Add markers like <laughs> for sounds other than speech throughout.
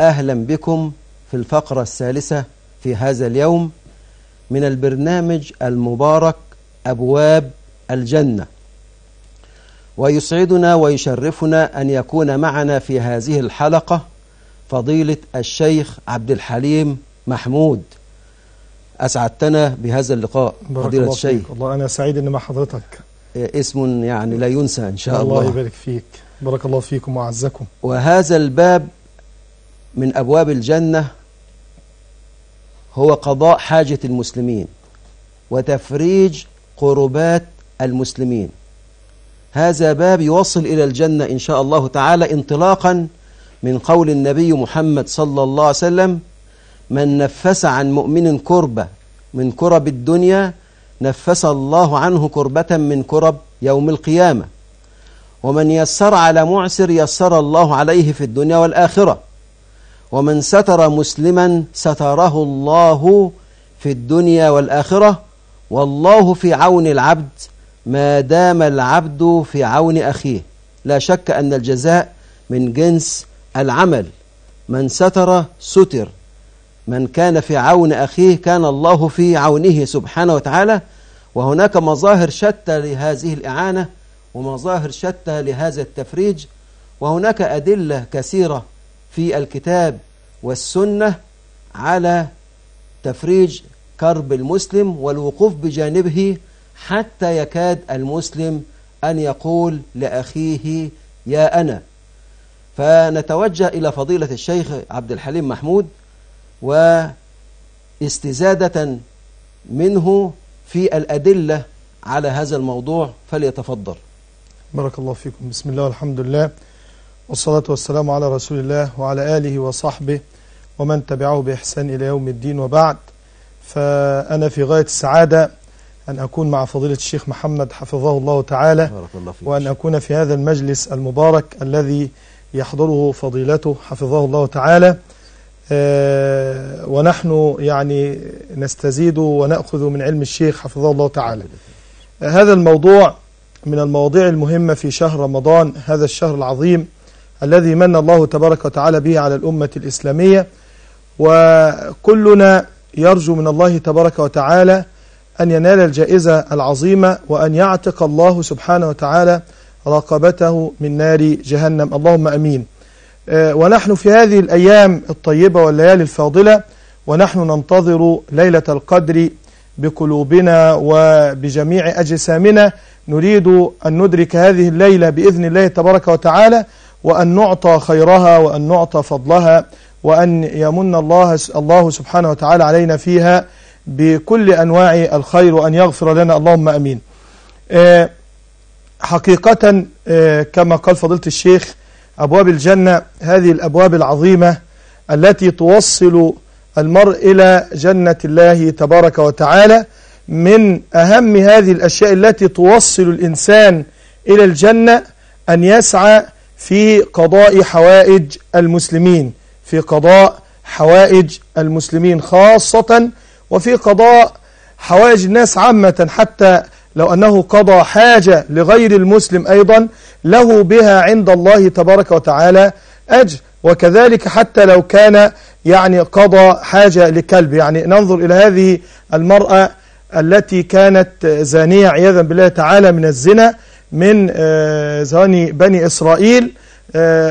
أهلا بكم في الفقرة الثالثة في هذا اليوم من البرنامج المبارك أبواب الجنة. ويسعدنا ويشرفنا أن يكون معنا في هذه الحلقة فضيلة الشيخ عبد الحليم محمود. أسعدتنا بهذا اللقاء بارك فضيلة الله الشيخ. فيك والله أنا سعيد إن مع حضرتك. اسم يعني لا ينسى إن شاء الله الله. يبارك فيك. بارك الله فيكم وأعزكم. وهذا الباب من أبواب الجنة هو قضاء حاجة المسلمين وتفريج قربات المسلمين. هذا باب يوصل إلى الجنة إن شاء الله تعالى انطلاقا من قول النبي محمد صلى الله عليه وسلم من نفس عن مؤمن كربة من كرب الدنيا نفس الله عنه كربة من كرب يوم القيامة. ومن يسر على معسر يسر الله عليه في الدنيا والآخرة. ومن ستر مسلما ستره الله في الدنيا والآخرة والله في عون العبد ما دام العبد في عون أخيه. لا شك أن الجزاء من جنس العمل. من ستر ستر. من كان في عون أخيه كان الله في عونه سبحانه وتعالى. وهناك مظاهر شتى لهذه الإعانة ومظاهر شتى لهذا التفريج. وهناك أدلة كثيرة في الكتاب والسنة على تفريج كرب المسلم والوقوف بجانبه حتى يكاد المسلم أن يقول لأخيه يا أنا. فنتوجه إلى فضيلة الشيخ عبد الحليم محمود واستزادة منه في الأدلة على هذا الموضوع فليتفضل. بارك الله فيكم. بسم الله والحمد لله والصلاة والسلام على رسول الله وعلى آله وصحبه ومن تبعه بإحسان إلى يوم الدين وبعد. فأنا في غاية السعادة أن أكون مع فضيلة الشيخ محمد حفظه الله تعالى وأن أكون في هذا المجلس المبارك الذي يحضره فضيلته حفظه الله تعالى. آه، ونحن يعني نستزيد ونأخذ من علم الشيخ حفظه الله تعالى. هذا الموضوع من المواضيع المهمة في شهر رمضان هذا الشهر العظيم الذي من الله تبارك وتعالى به على الأمة الإسلامية. وكلنا يرجو من الله تبارك وتعالى أن ينال الجائزة العظيمة وأن يعتق الله سبحانه وتعالى رقبته من نار جهنم. اللهم أمين. آه، ونحن في هذه الأيام الطيبة والليالي الفاضلة ونحن ننتظر ليلة القدر بقلوبنا وبجميع أجسامنا. نريد أن ندرك هذه الليلة بإذن الله تبارك وتعالى وأن نعطى خيرها وأن نعطى فضلها وأن يمن الله الله سبحانه وتعالى علينا فيها بكل أنواع الخير وأن يغفر لنا. اللهم أمين. آه، حقيقة آه، كما قال فضيلة الشيخ أبواب الجنة هذه الأبواب العظيمة التي توصل المرء إلى جنة الله تبارك وتعالى من أهم هذه الأشياء التي توصل الإنسان إلى الجنة أن يسعى في قضاء حوائج المسلمين. في قضاء حوائج المسلمين خاصة وفي قضاء حوائج الناس عامة حتى لو أنه قضى حاجة لغير المسلم أيضا له بها عند الله تبارك وتعالى أجر. وكذلك حتى لو كان يعني قضى حاجة لكلب. يعني ننظر إلى هذه المرأة التي كانت زانية عياذا بالله تعالى من الزنا من آه، زاني بني إسرائيل.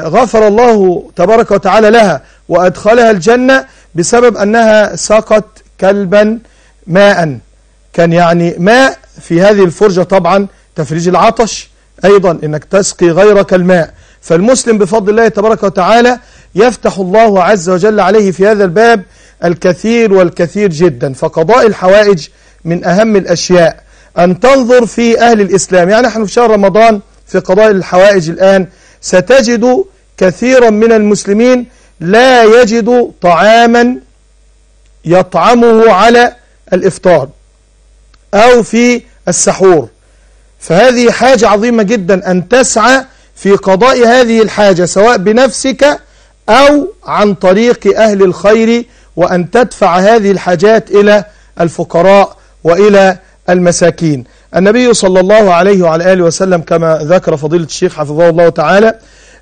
غفر الله تبارك وتعالى لها وأدخلها الجنة بسبب أنها سقط كلبا ماء. كان يعني ماء في هذه الفرجة طبعا تفريج العطش أيضا إنك تسقي غيرك الماء. فالمسلم بفضل الله تبارك وتعالى يفتح الله عز وجل عليه في هذا الباب الكثير والكثير جدا. فقضاء الحوائج من أهم الأشياء. أن تنظر في أهل الإسلام يعني نحن في شهر رمضان في قضاء الحوائج الآن ستجد كثيرا من المسلمين لا يجد طعاما يطعمه على الإفطار أو في السحور. فهذه حاجة عظيمة جدا أن تسعى في قضاء هذه الحاجة سواء بنفسك أو عن طريق أهل الخير وأن تدفع هذه الحاجات إلى الفقراء وإلى المساكين. النبي صلى الله عليه وعلى آله وسلم كما ذكر فضيلة الشيخ حفظه الله تعالى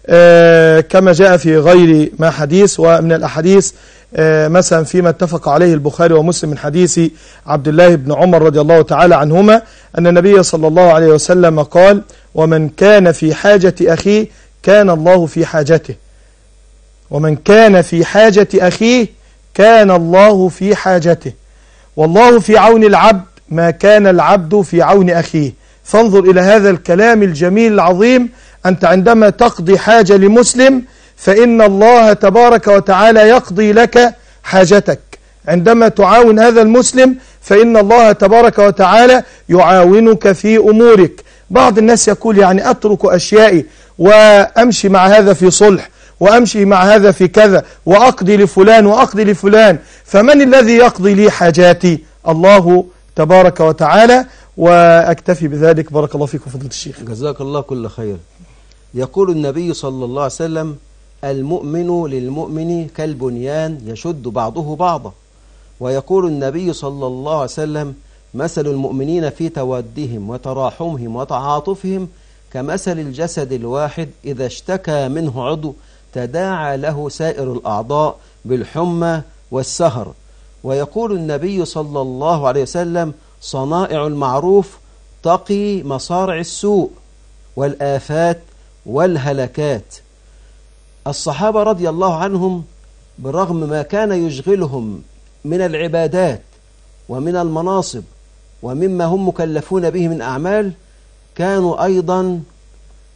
آه، كما جاء في غير ما حديث ومن الأحاديث آه، مثلا فيما اتفق عليه البخاري ومسلم من حديث عبد الله بن عمر رضي الله تعالى عنهما أن النبي صلى الله عليه وسلم قال ومن كان في حاجة أخيه كان الله في حاجته. ومن كان في حاجة أخيه كان الله في حاجته. والله في عون العبد ما كان العبد في عون أخيه. فانظر إلى هذا الكلام الجميل العظيم. أنت عندما تقضي حاجة لمسلم فإن الله تبارك وتعالى يقضي لك حاجتك. عندما تعاون هذا المسلم فإن الله تبارك وتعالى يعاونك في أمورك. بعض الناس يقول يعني أترك أشيائي وأمشي مع هذا في صلح وأمشي مع هذا في كذا وأقضي لفلان وأقضي لفلان. فمن الذي يقضي لي حاجاتي؟ الله تبارك وتعالى وأكتفي بذلك. بارك الله فيكم فضيلة الشيخ. جزاك الله كل خير. يقول النبي صلى الله عليه وسلم المؤمن للمؤمن كالبنيان يشد بعضه بعضا. ويقول النبي صلى الله عليه وسلم مثل المؤمنين في تودهم وتراحمهم وتعاطفهم كمثل الجسد الواحد إذا اشتكى منه عضو تداعى له سائر الأعضاء بالحمى والسهر. ويقول النبي صلى الله عليه وسلم صنائع المعروف تقي مصارع السوء والآفات والهلكات. الصحابة رضي الله عنهم برغم ما كان يشغلهم من العبادات ومن المناصب ومما هم مكلفون به من أعمال كانوا أيضا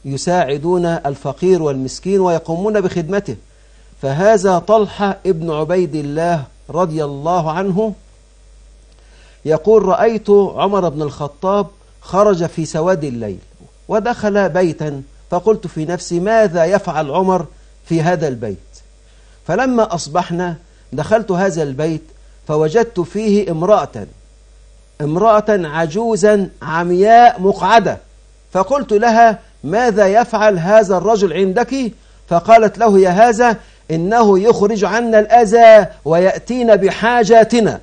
يساعدون الفقير والمسكين ويقومون بخدمته. فهذا طلحة ابن عبيد الله رضي الله عنه يقول رأيت عمر بن الخطاب خرج في سواد الليل ودخل بيتا فقلت في نفسي ماذا يفعل عمر في هذا البيت؟ فلما أصبحنا دخلت هذا البيت فوجدت فيه امرأة امرأة عجوزا عمياء مقعدة. فقلت لها ماذا يفعل هذا الرجل عندك؟ فقالت له يا هذا إنه يخرج عنا الأذى ويأتينا بحاجاتنا.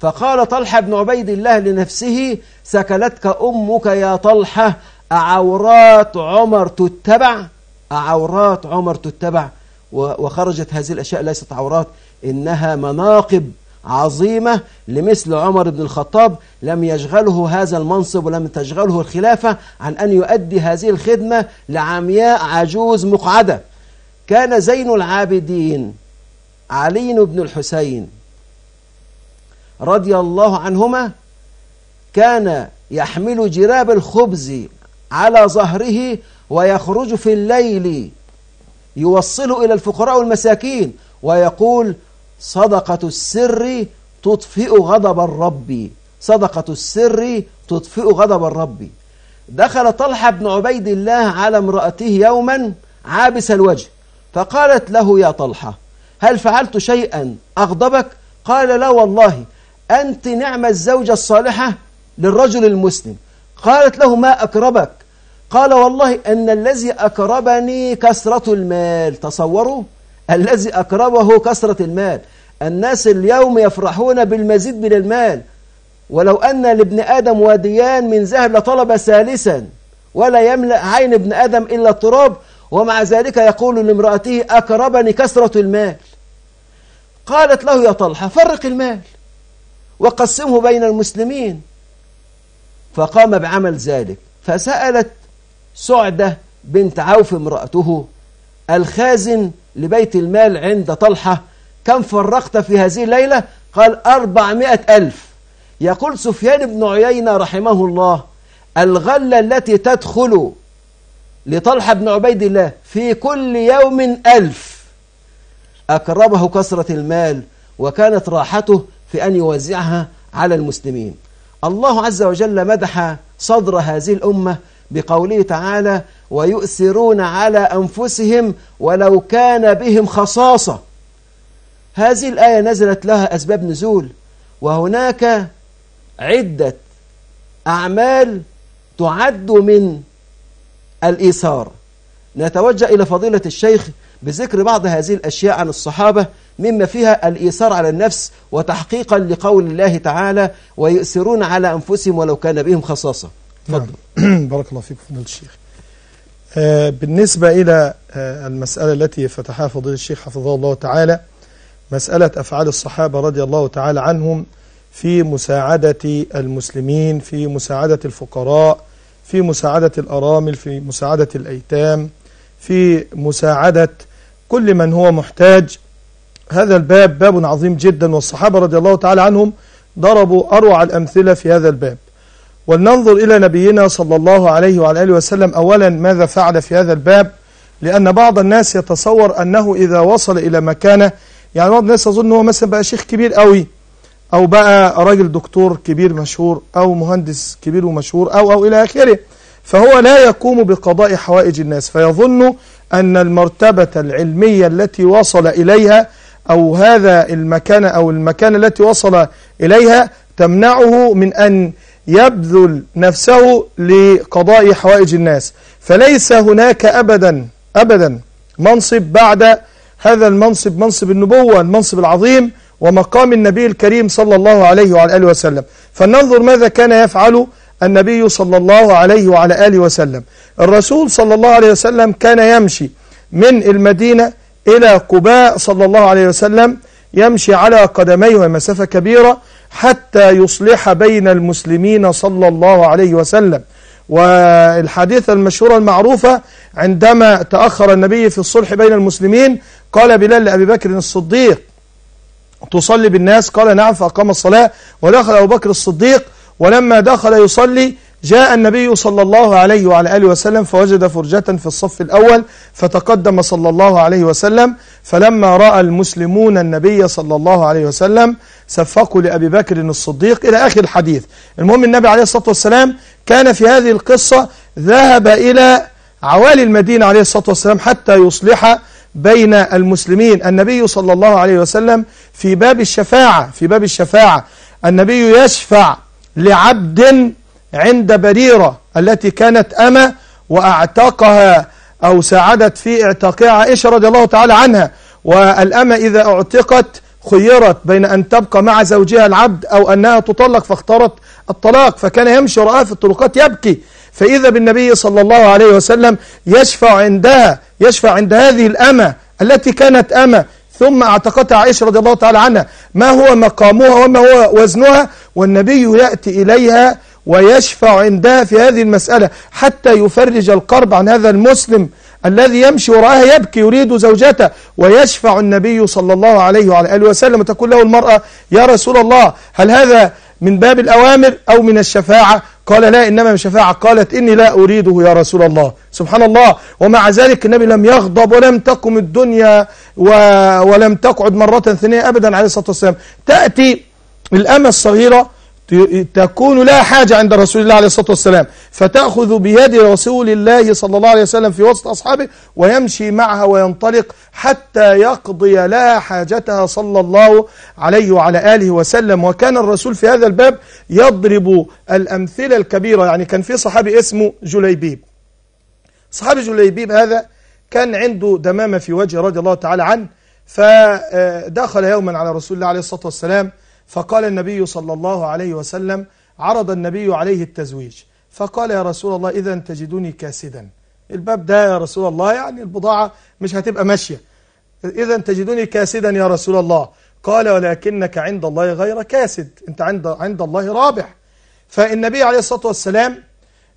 فقال طلحة بن عبيد الله لنفسه سكلتك أمك يا طلحة أعورات عمر تتبع؟ أعورات عمر تتبع. وخرجت هذه الأشياء ليست عورات إنها مناقب عظيمة لمثل عمر بن الخطاب. لم يشغله هذا المنصب ولم تشغله الخلافة عن أن يؤدي هذه الخدمة لعمياء عجوز مقعدة. كان زين العابدين. علي بن الحسين رضي الله عنهما كان يحمل جراب الخبز على ظهره ويخرج في الليل يوصل إلى الفقراء والمساكين ويقول صدقة السر تطفئ غضب الرب. صدقة السر تطفئ غضب الرب. دخل طلحة بن عبيد الله على امرأته يوما عابس الوجه. فقالت له يا طلحة هل فعلت شيئا أغضبك؟ قال لا والله أنت نعم الزوجة الصالحة للرجل المسلم. قالت له ما أكربك قال والله أن الذي أكربني كسرة المال. تصوروا؟ الذي أكربه كسرة المال. الناس اليوم يفرحون بالمزيد من المال. ولو أن لابن آدم واديان من ذهب لطلب ثالثا ولا يملأ عين ابن آدم إلا التراب ومع ذلك يقول لامرأته أكربني كسرة المال؟ قالت له يا طلحة فرق المال وقسمه بين المسلمين. فقام بعمل ذلك فسألت سعدة بنت عوف امرأته الخازن لبيت المال عند طلحة كم فرقت في هذه الليلة؟ قال أربعمائة ألف. يقول سفيان بن عيينة رحمه الله الغلة التي تدخل لطلحة بن عبيد الله في كل يوم ألف. أكرمه كثرة المال وكانت راحته في أن يوزعها على المسلمين. الله عز وجل مدح صدر هذه الأمة بقوله تعالى ويؤثرون على أنفسهم ولو كان بهم خصاصة هذه الآية نزلت لها أسباب نزول وهناك عدة أعمال تعد من الإيثار. نتوجه إلى فضيلة الشيخ بذكر بعض هذه الأشياء عن الصحابة مما فيها الإيثار على النفس وتحقيقا لقول الله تعالى ويؤثرون على أنفسهم ولو كان بهم خصاصة. نعم. <clears throat> بارك الله فيك فضيلة الشيخ. آه بالنسبة إلى آه المسألة التي فتحها فضيلة الشيخ حفظه الله تعالى مسألة أفعال الصحابة رضي الله تعالى عنهم في مساعدة المسلمين في مساعدة الفقراء في مساعدة الأرامل في مساعدة الأيتام في مساعدة كل من هو محتاج. هذا الباب باب عظيم جدا والصحابة رضي الله تعالى عنهم ضربوا أروع الأمثلة في هذا الباب. ولننظر إلى نبينا صلى الله عليه وعلى آله وسلم أولا ماذا فعل في هذا الباب؟ لأن بعض الناس يتصور أنه إذا وصل إلى مكانه يعني بعض الناس يظن هو مثلا بقى شيخ كبير قوي. أو بقى راجل دكتور كبير مشهور أو مهندس كبير ومشهور أو أو إلى آخره. فهو لا يقوم بقضاء حوائج الناس. فيظن أن المرتبة العلمية التي وصل إليها أو هذا المكان أو المكان التي وصل إليها تمنعه من أن يبذل نفسه لقضاء حوائج الناس. فليس هناك أبدا أبدا منصب بعد هذا المنصب منصب النبوة المنصب العظيم ومقام النبي الكريم صلى الله عليه وعلى آله وسلم. فلننظر ماذا كان يفعل النبي صلى الله عليه وعلى آله وسلم. الرسول صلى الله عليه وسلم كان يمشي من المدينة إلى قباء صلى الله عليه وسلم يمشي على قدميه مسافة كبيرة حتى يصلح بين المسلمين صلى الله عليه وسلم. والحديث المشهورة المعروفة عندما تأخر النبي في الصلح بين المسلمين قال بلال لأبي بكر الصديق تصلي بالناس قال نعم فأقام الصلاة ودخل أبو بكر الصديق ولما دخل يصلي جاء النبي صلى الله عليه وعلى آله وسلم فوجد فرجة في الصف الأول فتقدم صلى الله عليه وسلم فلما رأى المسلمون النبي صلى الله عليه وسلم سفقوا لأبي بكر الصديق إلى آخر الحديث. المهم النبي عليه الصلاة والسلام كان في هذه القصة ذهب إلى عوالي المدينة عليه الصلاة والسلام حتى يصلح بين المسلمين. النبي صلى الله عليه وسلم في باب الشفاعة في باب الشفاعة النبي يشفع لعبد عند بريرة التي كانت أمة وأعتقها أو ساعدت في اعتاقها عائشة رضي الله تعالى عنها. والأمة إذا اعتقت خيرت بين أن تبقى مع زوجها العبد أو أنها تطلق فاختارت الطلاق فكان يمشي رآه في الطرقات يبكي. فإذا بالنبي صلى الله عليه وسلم يشفع عندها يشفع عند هذه الأمة التي كانت أمة. ثم اعتقتها عائشة رضي الله تعالى عنها ما هو مقامها وما هو وزنها والنبي يأتي إليها ويشفع عندها في هذه المسألة حتى يفرج القرب عن هذا المسلم الذي يمشي وراءها يبكي يريد زوجته. ويشفع النبي صلى الله عليه وعلى آله وسلم وتقول له المرأة يا رسول الله هل هذا من باب الأوامر أو من الشفاعة. قال لا إنما من الشفاعة قالت إني لا أريده يا رسول الله. سبحان الله. ومع ذلك النبي لم يغضب ولم تقم الدنيا و... ولم تقعد مرة ثانية أبدا عليه الصلاة والسلام. تأتي الأمة الصغيرة تكون لا حاجة عند رسول الله عليه الصلاة والسلام. فتأخذ بيد رسول الله صلى الله عليه وسلم في وسط أصحابه ويمشي معها وينطلق حتى يقضي لها حاجتها صلى الله عليه وعلى آله وسلم. وكان الرسول في هذا الباب يضرب الأمثلة الكبيرة. يعني كان في صحابي اسمه جليبيب. صحابي جليبيب هذا كان عنده دمامة في وجهه رضي الله تعالى عنه. فدخل يوما على رسول الله عليه الصلاة والسلام. فقال النبي صلى الله عليه وسلم عرض النبي عليه التزويج. فقال يا رسول الله إذا تجدني كاسدا. الباب ده يا رسول الله يعني البضاعة مش هتبقى ماشية. إذا تجدني كاسدا يا رسول الله. قال ولكنك عند الله غير كاسد. أنت عند, عند الله رابح. فالنبي عليه الصلاة والسلام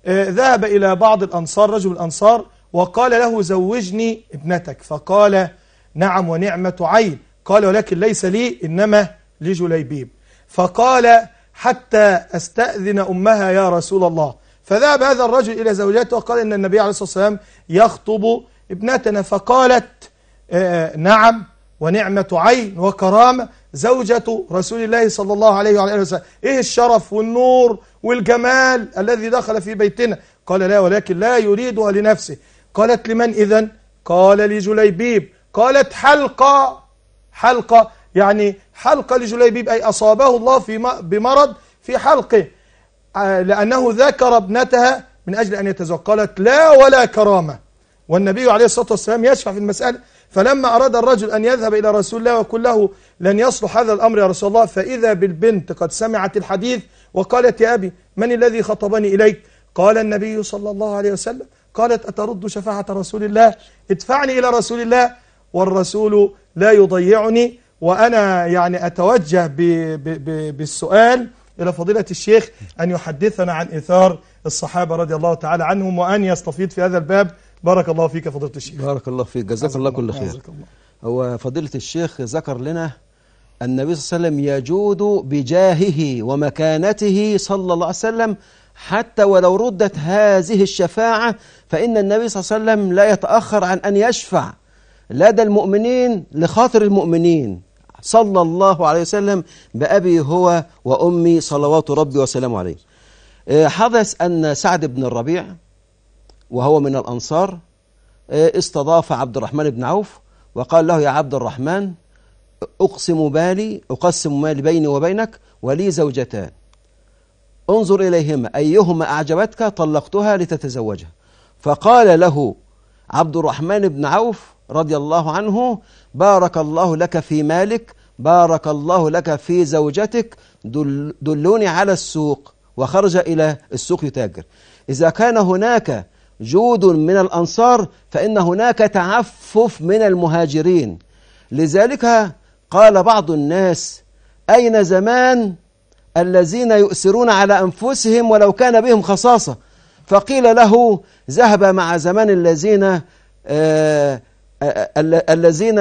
ذهب إلى بعض الأنصار رجل الأنصار وقال له زوجني ابنتك. فقال نعم ونعمة عين. قال ولكن ليس لي إنما لجليبيب. فقال حتى أستأذن أمها يا رسول الله. فذهب هذا الرجل إلى زوجته وقال إن النبي عليه الصلاة والسلام يخطب ابنتنا. فقالت آه، نعم ونعمة عين وكرامة زوجة رسول الله صلى الله عليه وعلى آله وسلم. إيه الشرف والنور والجمال الذي دخل في بيتنا؟ قال لا ولكن لا يريدها لنفسه. قالت لمن إذن؟ قال لجليبيب. قالت حلقة حلقة. يعني حلقة لجليبيب أي أصابه الله في بمرض في حلقه آه، لأنه ذكر ابنتها من أجل أن يتزوج قالت لا ولا كرامة. والنبي عليه الصلاة والسلام يشفع في المسألة فلما أراد الرجل أن يذهب إلى رسول الله ويقول له لن يصلح هذا الأمر يا رسول الله فإذا بالبنت قد سمعت الحديث وقالت يا أبي من الذي خطبني إليك؟ قال النبي صلى الله عليه وسلم قالت أترد شفاعة رسول الله؟ ادفعني إلى رسول الله. والرسول لا يضيعني وأنا يعني أتوجه ب ب ب بالسؤال إلى فضيلة الشيخ أن يحدثنا عن إثار الصحابة رضي الله تعالى عنهم وأن يستفيد في هذا الباب. بارك الله فيك فضيلة الشيخ. بارك الله فيك. جزاك الله كل خير. الله. هو فضيلة الشيخ ذكر لنا النبي صلى الله عليه وسلم يجود بجاهه ومكانته صلى الله عليه وسلم حتى ولو ردت هذه الشفاعة فإن النبي صلى الله عليه وسلم لا يتأخر عن أن يشفع لدى المؤمنين لخاطر المؤمنين. صلى الله عليه وسلم بأبي هو وأمي صلوات ربي وسلامه عليه. آه، حدث أن سعد بن الربيع وهو من الأنصار آه، استضاف عبد الرحمن بن عوف وقال له يا عبد الرحمن أقسم بالي أقسم مالي بيني وبينك ولي زوجتان. انظر إليهما أيهما أعجبتك؟ طلقتها لتتزوجها. فقال له عبد الرحمن بن عوف رضي الله عنه بارك الله لك في مالك بارك الله لك في زوجتك دل دلوني على السوق وخرج إلى السوق يتاجر إذا كان هناك جود من الأنصار فإن هناك تعفف من المهاجرين لذلك قال بعض الناس أين زمان الذين يؤثرون على أنفسهم ولو كان بهم خصاصة فقيل له ذهب مع زمان الذين ال- الذين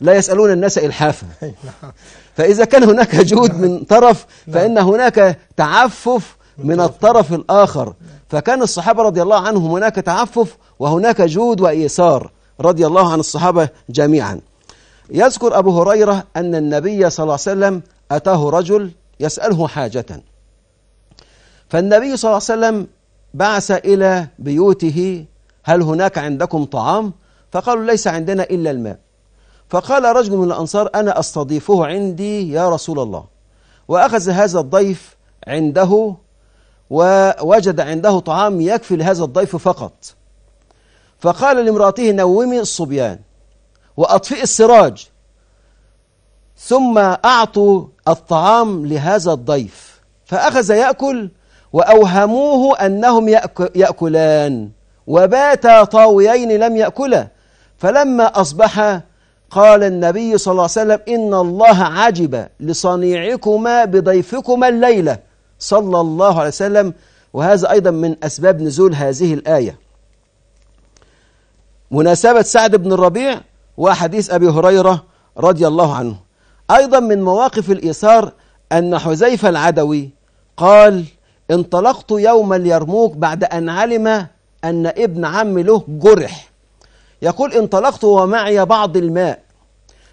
لا يسألون الناس إلحافا. <laughs> فإذا كان هناك <laughs> جود من طرف فإن هناك تعفف من الطرف الآخر. فكان الصحابة رضي الله عنهم هناك تعفف وهناك جود وإيثار رضي الله عن الصحابة جميعا. يذكر أبو هريرة أن النبي صلى الله عليه وسلم أتاه رجل يسأله حاجة. فالنبي صلى الله عليه وسلم بعث إلى بيوته هل هناك عندكم طعام؟ فقالوا ليس عندنا إلا الماء. فقال رجل من الأنصار أنا أستضيفه عندي يا رسول الله. وأخذ هذا الضيف عنده ووجد عنده طعام يكفي لهذا الضيف فقط. فقال لامرأته نومي الصبيان وأطفئ السراج. ثم أعطوا الطعام لهذا الضيف. فأخذ يأكل وأوهموه أنهم يأك- يأكلان. وباتا طاويين لم يأكلا. فلما أصبح قال النبي صلى الله عليه وسلم إن الله عجب لصنيعكما بضيفكما الليلة صلى الله عليه وسلم. وهذا أيضا من أسباب نزول هذه الآية. مناسبة سعد بن الربيع وحديث أبي هريرة رضي الله عنه. أيضا من مواقف الإيثار أن حذيفة العدوي قال انطلقت يوم اليرموك بعد أن علم أن ابن عم له جرح. يقول انطلقت ومعي بعض الماء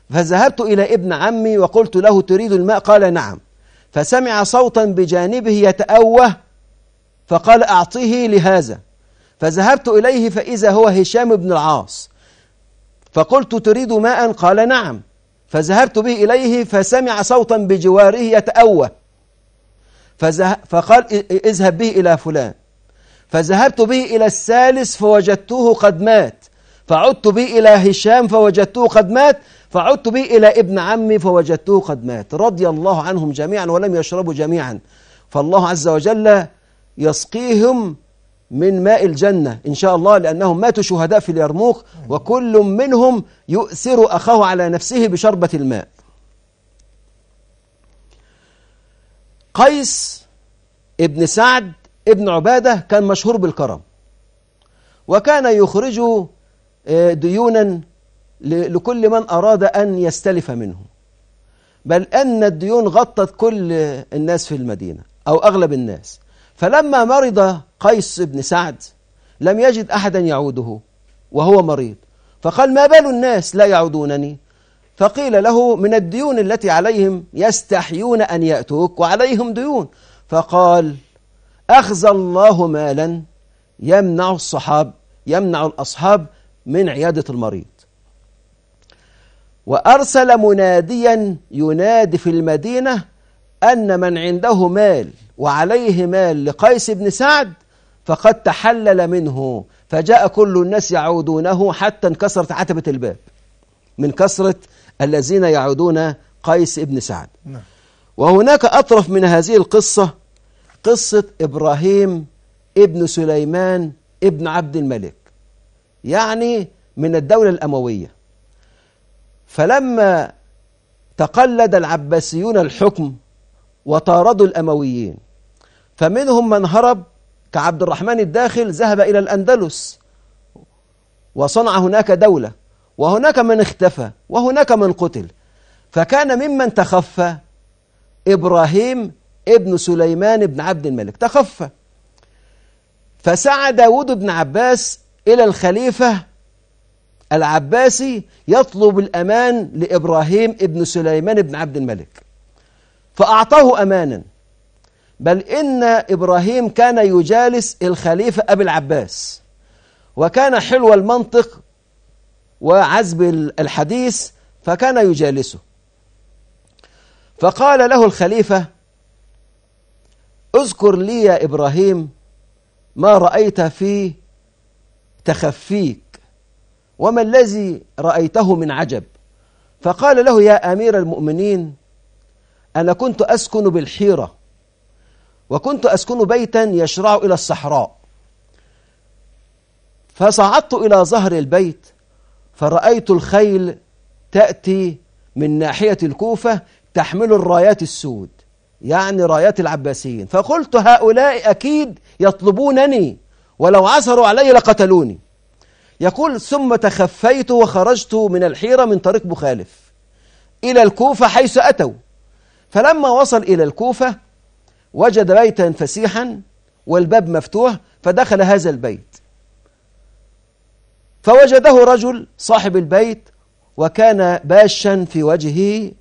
فذهبت إلى ابن عمي وقلت له تريد الماء؟ قال نعم. فسمع صوتا بجانبه يتأوه فقال أعطيه لهذا. فذهبت إليه فإذا هو هشام بن العاص. فقلت تريد ماء؟ قال نعم. فذهبت به إليه فسمع صوتا بجواره يتأوه. فقال اذهب به إلى فلان. فذهبت به إلى الثالث فوجدته قد مات. فعدت به إلى هشام فوجدته قد مات فعدت به إلى ابن عمي فوجدته قد مات. رضي الله عنهم جميعا ولم يشربوا جميعا. فالله عز وجل يسقيهم من ماء الجنة إن شاء الله لأنهم ماتوا شهداء في اليرموك وكل منهم يؤثر أخاه على نفسه بشربة الماء. قيس ابن سعد ابن عبادة كان مشهور بالكرم وكان يخرج ديونا ل- لكل من أراد أن يستلف منه. بل أن الديون غطت كل الناس في المدينة أو أغلب الناس. فلما مرض قيس بن سعد لم يجد أحدا يعوده وهو مريض. فقال ما بال الناس لا يعودونني؟ فقيل له من الديون التي عليهم يستحيون أن يأتوك وعليهم ديون. فقال أخذ الله مالا يمنع الصحاب يمنع الأصحاب من عيادة المريض. وأرسل مناديا ينادي في المدينة أن من عنده مال وعليه مال لقيس بن سعد فقد تحلل منه فجاء كل الناس يعودونه حتى انكسرت عتبة الباب من كثرة الذين يعودون قيس بن سعد. نعم. وهناك أطرف من هذه القصة قصة إبراهيم ابن سليمان ابن عبد الملك. يعني من الدولة الأموية. فلما تقلد العباسيون الحكم وطاردوا الأمويين فمنهم من هرب كعبد الرحمن الداخل ذهب إلى الأندلس وصنع هناك دولة وهناك من اختفى وهناك من قتل. فكان ممن تخفى إبراهيم ابن سليمان بن عبد الملك. تخفى. فسعى داود بن عباس إلى الخليفة العباسي يطلب الأمان لإبراهيم ابن سليمان بن عبد الملك. فأعطاه أمانا بل إن إبراهيم كان يجالس الخليفة أبي العباس وكان حلو المنطق وعزب الحديث فكان يجالسه. فقال له الخليفة اذكر لي يا إبراهيم ما رأيت في تخفيك. وما الذي رأيته من عجب؟ فقال له يا أمير المؤمنين أنا كنت أسكن بالحيرة وكنت أسكن بيتا يشرع إلى الصحراء. فصعدت إلى ظهر البيت فرأيت الخيل تأتي من ناحية الكوفة تحمل الرايات السود يعني رايات العباسيين. فقلت هؤلاء أكيد يطلبونني. ولو عثروا علي لقتلوني. يقول ثم تخفيت وخرجت من الحيرة من طريق مخالف إلى الكوفة حيث أتوا. فلما وصل إلى الكوفة وجد بيتا فسيحا والباب مفتوح فدخل هذا البيت. فوجده رجل صاحب البيت وكان باشا في وجهه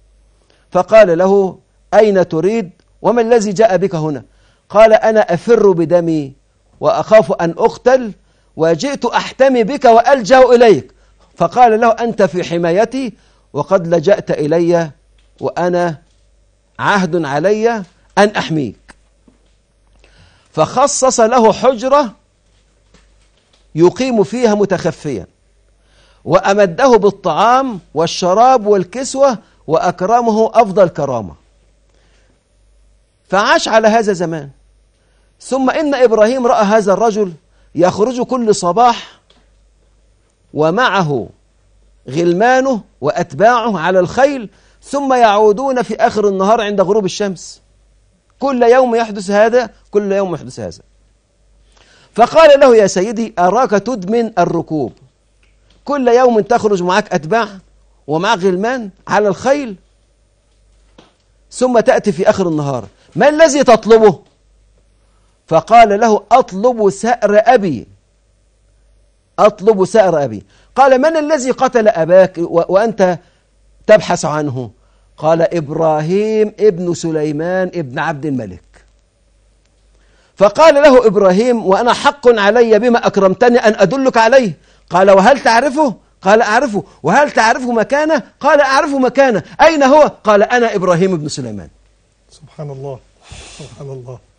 فقال له أين تريد؟ وما الذي جاء بك هنا؟ قال أنا أفر بدمي وأخاف أن أقتل وجئت أحتمي بك وألجأ إليك. فقال له أنت في حمايتي وقد لجأت إلي وأنا عهد علي أن أحميك. فخصص له حجرة يقيم فيها متخفيا وأمده بالطعام والشراب والكسوة وأكرمه أفضل كرامة. فعاش على هذا زمان. ثم إن إبراهيم رأى هذا الرجل يخرج كل صباح ومعه غلمانه وأتباعه على الخيل ثم يعودون في آخر النهار عند غروب الشمس. كل يوم يحدث هذا كل يوم يحدث هذا. فقال له يا سيدي أراك تدمن الركوب؟ كل يوم تخرج معك أتباع ومعك غلمان على الخيل ثم تأتي في آخر النهار. ما الذي تطلبه؟ فقال له أطلب سأر أبي. أطلب سأر أبي. قال من الذي قتل أباك وأنت تبحث عنه؟ قال إبراهيم ابن سليمان ابن عبد الملك. فقال له إبراهيم وأنا حق علي بما أكرمتني أن أدلك عليه. قال وهل تعرفه؟ قال أعرفه. وهل تعرف مكانه؟ قال أعرف مكانه. أين هو؟ قال أنا إبراهيم بن سليمان. سبحان الله. سبحان الله.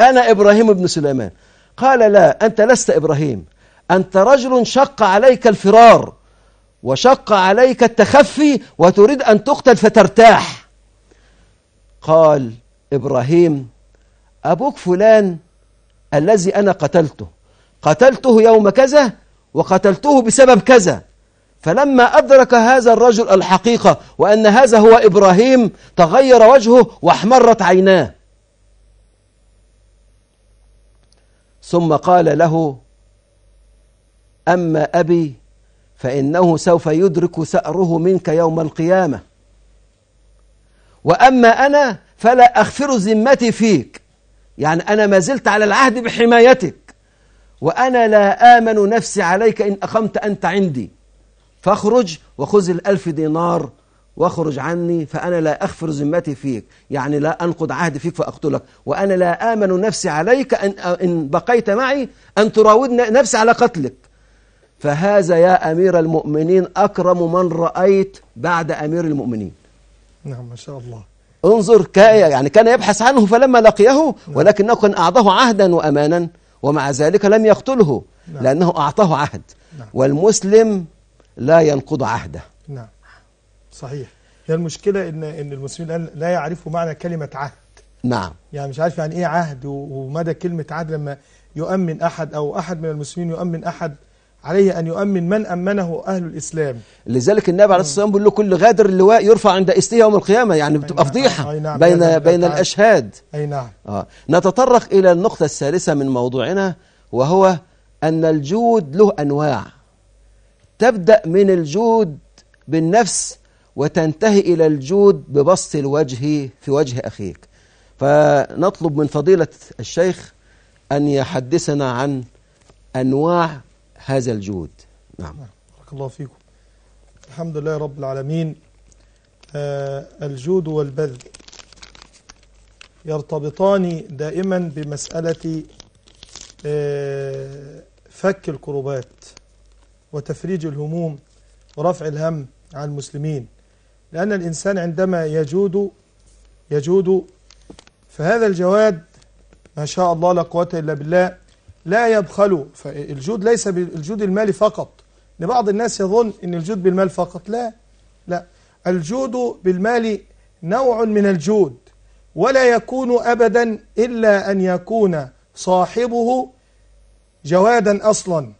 أنا إبراهيم بن سليمان. قال لا أنت لست إبراهيم. أنت رجل شق عليك الفرار وشق عليك التخفي وتريد أن تقتل فترتاح. قال إبراهيم أبوك فلان الذي أنا قتلته. قتلته يوم كذا وقتلته بسبب كذا. فلما أدرك هذا الرجل الحقيقة وأن هذا هو إبراهيم تغير وجهه واحمرت عيناه. ثم قال له أما أبي فإنه سوف يدرك ثأره منك يوم القيامة. وأما أنا فلا أغفر ذمتي فيك. يعني أنا ما زلت على العهد بحمايتك. وأنا لا آمن نفسي عليك إن أقمت أنت عندي. فاخرج وخذ الألف دينار واخرج عني فأنا لا أغفر ذمتي فيك. يعني لا أنقض عهدي فيك فأقتلك. وأنا لا آمن نفسي عليك أن, إن بقيت معي أن تراود نفسي على قتلك. فهذا يا أمير المؤمنين أكرم من رأيت بعد أمير المؤمنين. نعم ما شاء الله. انظر كا يعني كان يبحث عنه فلما لقيه ولكنه كان أعطاه عهدا وأمانا ومع ذلك لم يقتله نعم. لأنه أعطاه عهد. نعم. والمسلم لا ينقض عهده. نعم صحيح هي المشكلة إن إن المسلمين الآن لا يعرفوا معنى كلمة عهد نعم يعني مش عارف يعني إيه عهد ومدى كلمة عهد لما يؤمن أحد أو أحد من المسلمين يؤمن أحد عليه أن يؤمن من أمنه أهل الإسلام لذلك النبي عليه الصلاة والسلام بيقول له كل غادر اللواء يرفع عند استيه يوم القيامة يعني بتبقى نعم. فضيحة أي نعم. بين هذا بين تعالى. الأشهاد أي نعم آه. نتطرق إلى النقطة الثالثة من موضوعنا وهو أن الجود له أنواع تبدأ من الجود بالنفس وتنتهي إلى الجود ببسط الوجه في وجه أخيك. فنطلب من فضيلة الشيخ أن يحدثنا عن أنواع هذا الجود. نعم. بارك الله فيكم. الحمد لله رب العالمين. آه الجود والبذل يرتبطان دائما بمسألة آه فك الكربات وتفريج الهموم ورفع الهم عن المسلمين. لأن الإنسان عندما يجود يجود فهذا الجواد ما شاء الله لا قوة إلا بالله لا يبخل فالجود ليس بالجود المالي فقط. لبعض الناس يظن أن الجود بالمال فقط لا لا. الجود بالمال نوع من الجود ولا يكون أبدا إلا أن يكون صاحبه جوادا أصلا.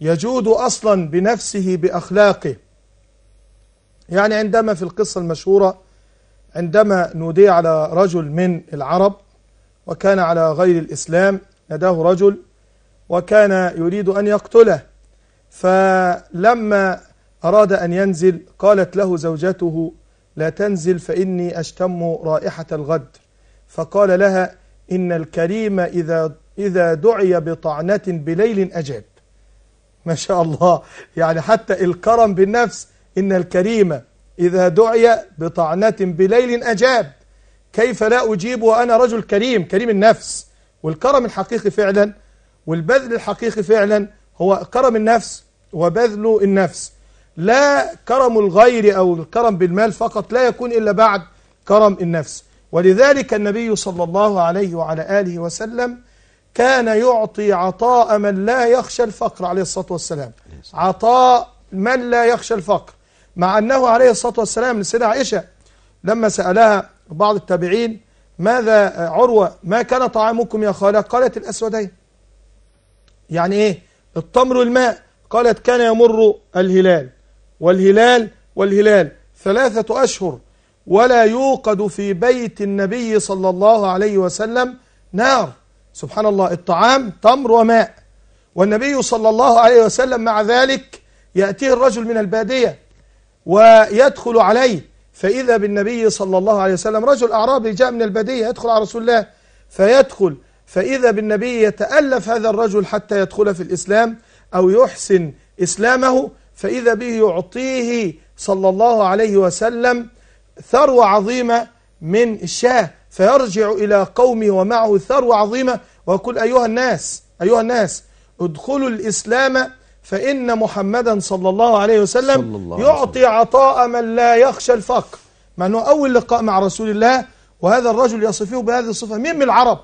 يجود أصلا بنفسه بأخلاقه. يعني عندما في القصة المشهورة عندما نودي على رجل من العرب وكان على غير الإسلام نداه رجل وكان يريد أن يقتله. فلما أراد أن ينزل قالت له زوجته لا تنزل فإني أشتم رائحة الغد. فقال لها إن الكريم إذا إذا دعي بطعنة بليل أجاب. ما شاء الله يعني حتى الكرم بالنفس إن الكريم إذا دعي بطعنة بليل أجاب. كيف لا أجيب وأنا رجل كريم كريم النفس؟ والكرم الحقيقي فعلا والبذل الحقيقي فعلا هو كرم النفس وبذل النفس. لا كرم الغير أو الكرم بالمال فقط لا يكون إلا بعد كرم النفس. ولذلك النبي صلى الله عليه وعلى آله وسلم كان يعطي عطاء من لا يخشى الفقر عليه الصلاة والسلام. عطاء من لا يخشى الفقر. مع أنه عليه الصلاة والسلام لسيدة عائشة لما سألها بعض التابعين ماذا عروة؟ ما كان طعامكم يا خالة؟ قالت الأسودين. يعني إيه؟ التمر والماء. قالت كان يمر الهلال. والهلال؟ والهلال. ثلاثة أشهر. ولا يوقد في بيت النبي صلى الله عليه وسلم نار. سبحان الله الطعام تمر وماء. والنبي صلى الله عليه وسلم مع ذلك يأتيه الرجل من البادية. ويدخل عليه. فإذا بالنبي صلى الله عليه وسلم رجل أعرابي جاء من البادية يدخل على رسول الله فيدخل. فإذا بالنبي يتألف هذا الرجل حتى يدخل في الإسلام أو يحسن إسلامه فإذا به يعطيه صلى الله عليه وسلم ثروة عظيمة من الشاه فيرجع إلى قومه ومعه ثروة عظيمة. ويقول أيها الناس أيها الناس ادخلوا الإسلام فإن محمدا صلى الله عليه وسلم صلى الله يعطي عطاء من لا يخشى الفقر. مع أنه أول لقاء مع رسول الله وهذا الرجل يصفه بهذه الصفة. مين من العرب؟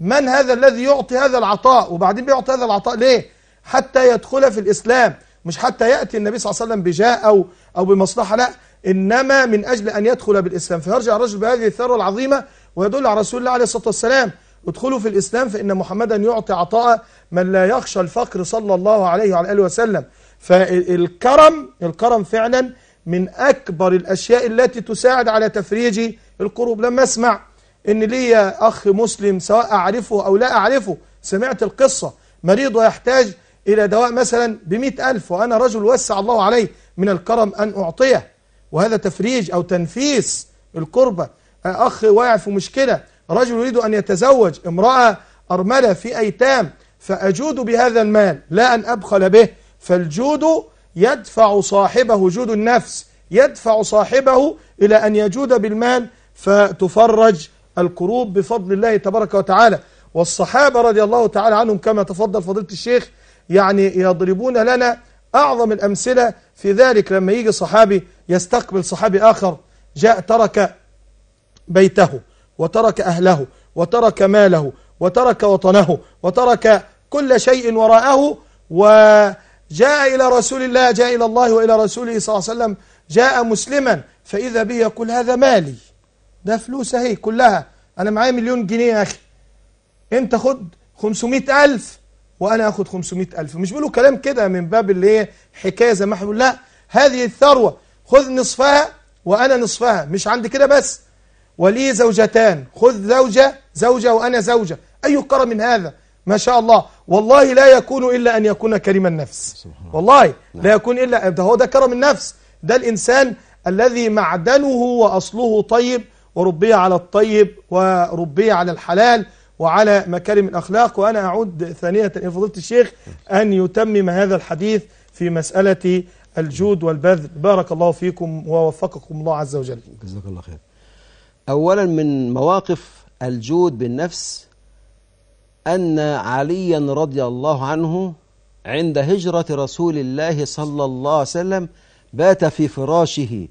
من هذا الذي يعطي هذا العطاء؟ وبعدين بيعطي هذا العطاء ليه؟ حتى يدخل في الإسلام. مش حتى يأتي النبي صلى الله عليه وسلم بجاء أو, أو بمصلحة لا. إنما من أجل أن يدخل بالإسلام. فيرجع الرجل بهذه الثروة العظيمة ويدل على رسول الله عليه الصلاة والسلام. ادخلوا في الإسلام فإن محمدا يعطي عطاء من لا يخشى الفقر صلى الله عليه وعلى آله وسلم. فالكرم الكرم فعلا من أكبر الأشياء التي تساعد على تفريج الكروب لما أسمع إن لي أخ مسلم سواء أعرفه أو لا أعرفه سمعت القصة. مريض ويحتاج إلى دواء مثلا بمئة ألف وأنا رجل وسع الله عليه من الكرم أن أعطيه. وهذا تفريج أو تنفيس القربة. أخ واقع في مشكلة. رجل يريد أن يتزوج امرأة أرملة في أيتام فأجود بهذا المال لا أن أبخل به. فالجود يدفع صاحبه جود النفس يدفع صاحبه إلى أن يجود بالمال فتفرج الكروب بفضل الله تبارك وتعالى. والصحابة رضي الله تعالى عنهم كما تفضل فضيلة الشيخ يعني يضربون لنا أعظم الأمثلة في ذلك. لما يجي صحابي يستقبل صحابي آخر جاء ترك بيته. وترك أهله وترك ماله وترك وطنه وترك كل شيء وراءه وجاء إلى رسول الله جاء إلى الله وإلى رسوله صلى الله عليه وسلم جاء مسلما فإذا به يقول هذا مالي ده فلوس أهي كلها أنا معايا مليون جنيه يا أخي أنت خد خمسمائة ألف وأنا أخد خمسمائة ألف. مش بيقولوا كلام كده من باب اللي هي حكاية زي ما إحنا بنقول لا هذه الثروة خذ نصفها وأنا نصفها مش عندي كده بس. ولي زوجتان. خذ زوجة زوجة وأنا زوجة. أي كرم من هذا؟ ما شاء الله. والله لا يكون إلا أن يكون كريم النفس. والله لا يكون إلا ده هو ده كرم النفس. ده الإنسان الذي معدنه وأصله طيب وربي على الطيب وربي على الحلال وعلى مكارم الأخلاق. وأنا أعود ثانية إلى فضيلة الشيخ أن يتمم هذا الحديث في مسألة الجود والبذل. بارك الله فيكم ووفقكم الله عز وجل. جزاك الله خير. أولا من مواقف الجود بالنفس أن عليا رضي الله عنه عند هجرة رسول الله صلى الله عليه وسلم بات في فراشه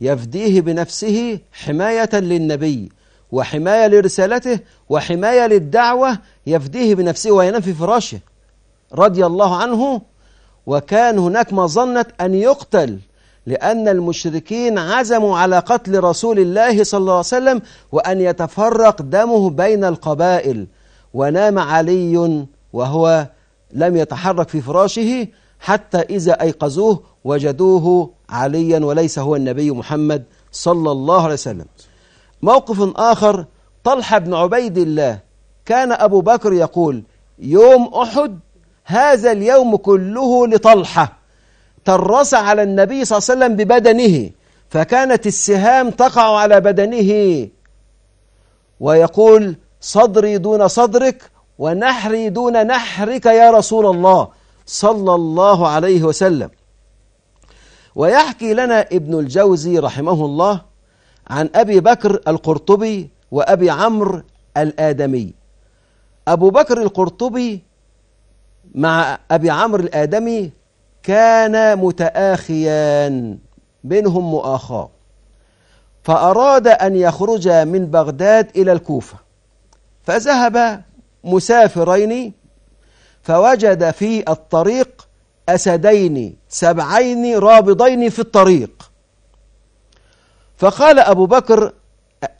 يفديه بنفسه حماية للنبي وحماية لرسالته وحماية للدعوة يفديه بنفسه وينام في فراشه رضي الله عنه. وكان هناك مظنة أن يقتل لأن المشركين عزموا على قتل رسول الله صلى الله عليه وسلم وأن يتفرق دمه بين القبائل. ونام علي وهو لم يتحرك في فراشه حتى إذا أيقظوه وجدوه عليا وليس هو النبي محمد صلى الله عليه وسلم. موقف آخر طلحة بن عبيد الله كان أبو بكر يقول يوم أحد هذا اليوم كله لطلحة. ترس على النبي صلى الله عليه وسلم ببدنه فكانت السهام تقع على بدنه. ويقول صدري دون صدرك ونحري دون نحرك يا رسول الله صلى الله عليه وسلم. ويحكي لنا ابن الجوزي رحمه الله عن أبي بكر القرطبي وأبي عمرو الآدمي. أبو بكر القرطبي مع أبي عمرو الآدمي كان متآخيان بينهم مؤاخاة فأراد أن يخرج من بغداد إلى الكوفة. فذهب مسافرين فوجد في الطريق أسدين سبعين رابضين في الطريق. فقال أبو بكر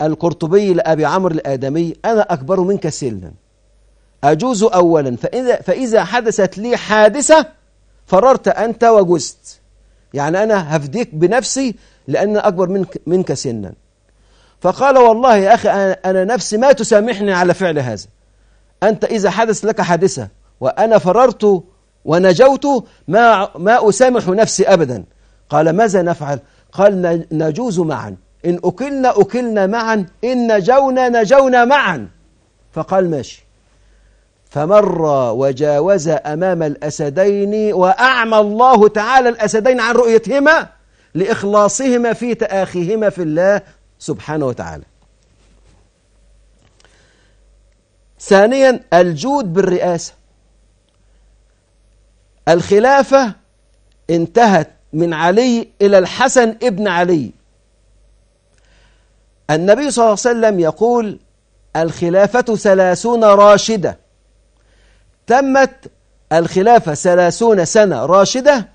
القرطبي لأبي عمرو الآدمي أنا أكبر منك سنا. أجوز أولا فإذا, فإذا حدثت لي حادثة فررت أنت وجزت. يعني أنا هفديك بنفسي لأن أكبر منك, منك سنا. فقال والله يا أخي أنا نفسي ما تسامحني على فعل هذا. أنت إذا حدث لك حادثة وأنا فررت ونجوت ما, ما أسامح نفسي أبدا. قال ماذا نفعل؟ قال نجوز معا. إن أكلنا أكلنا معا. إن نجونا نجونا معا. فقال ماشي. فمر وجاوز أمام الأسدين وأعمى الله تعالى الأسدين عن رؤيتهما لإخلاصهما في تآخيهما في الله سبحانه وتعالى. ثانيا الجود بالرئاسة. الخلافة انتهت من علي إلى الحسن ابن علي. النبي صلى الله عليه وسلم يقول الخلافة ثلاثون راشدة. تمت الخلافة ثلاثون سنة راشدة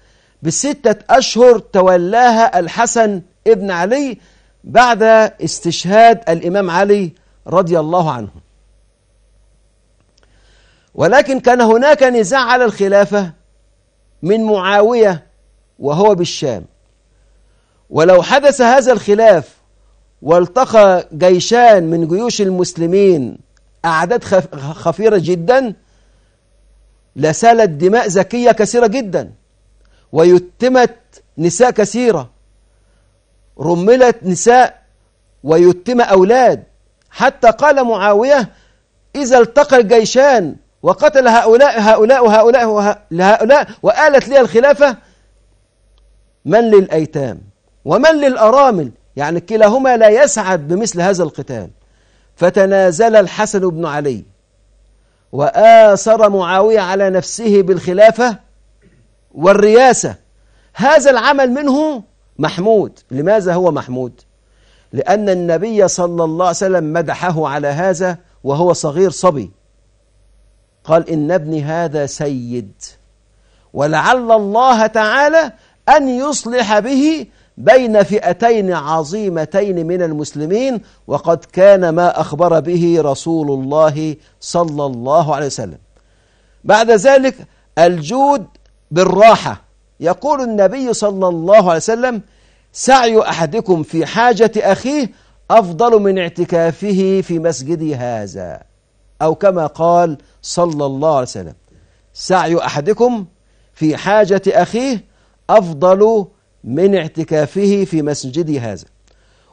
بستة أشهر تولاها الحسن ابن علي بعد استشهاد الإمام علي رضي الله عنه. ولكن كان هناك نزاع على الخلافة من معاوية وهو بالشام. ولو حدث هذا الخلاف والتقى جيشان من جيوش المسلمين أعداد خفيرة جدا لسالت دماء زكية كثيرة جدا ويتمت نساء كثيرة. رملت نساء ويتم أولاد. حتى قال معاوية إذا التقى الجيشان وقتل هؤلاء هؤلاء وهؤلاء وهؤلاء وآلت لي الخلافة من للأيتام ومن للأرامل؟ يعني كلاهما لا يسعد بمثل هذا القتال. فتنازل الحسن بن علي. وآثر معاوية على نفسه بالخلافة والرياسة. هذا العمل منه محمود. لماذا هو محمود؟ لأن النبي صلى الله عليه وسلم مدحه على هذا وهو صغير صبي. قال إن ابني هذا سيد. ولعل الله تعالى أن يصلح به بين فئتين عظيمتين من المسلمين وقد كان ما أخبر به رسول الله صلى الله عليه وسلم. بعد ذلك الجود بالراحة. يقول النبي صلى الله عليه وسلم سعي أحدكم في حاجة أخيه أفضل من اعتكافه في مسجدي هذا. أو كما قال صلى الله عليه وسلم سعي أحدكم في حاجة أخيه أفضل من اعتكافه في مسجدي هذا.